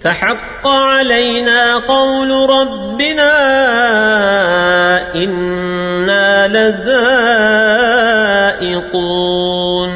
فحق علينا قول ربنا إنا لذائقون.